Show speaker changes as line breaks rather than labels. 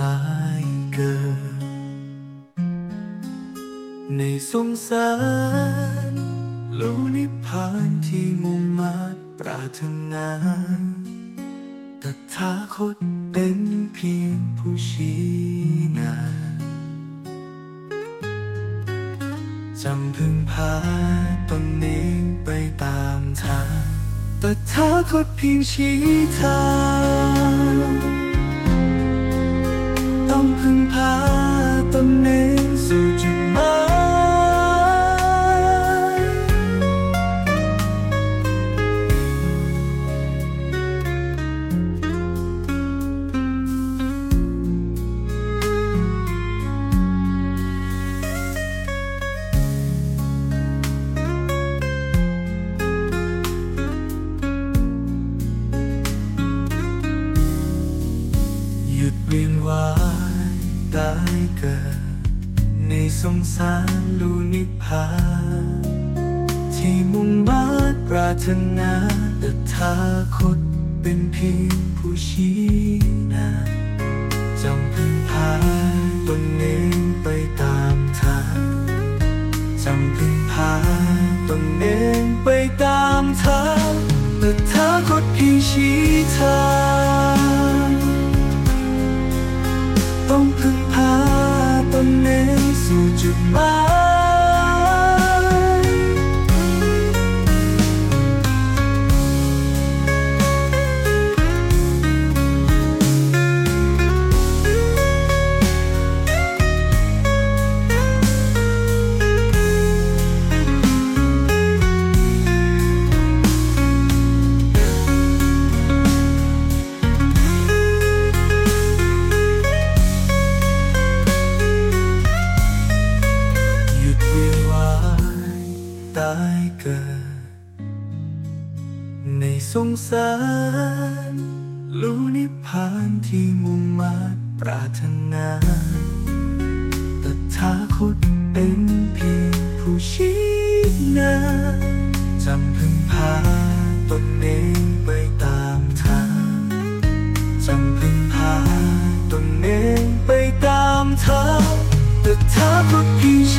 ตายเกิด ในสงสารรู้นิพพานที่มุ่งมาปรารถนาตถาคตเป็นเพียงผู้ชี้นำจำพึงพาตนเองไปตามทางตถาคตเพียงชี้ทาง ตายเกิด ในสงสารลูนิพานที่มุ่งมาตรปรารถนาแต่ทาคตเป็นเพียงผู้ชี้นำจำพึงพาตนเองไปตามทางจำพึงพาตนเองไปตามทางแต่ทาคตเพียงชี้ทาง กิด ในสงสาร รู้นิพพานที่มุ่งมาตปรารถนาตถาคตเป็นเพียงผู้ชี้นาจำพึงพาตนเองไปตามทางจำพึงพาตนเองไปตามทางตถาคตพี่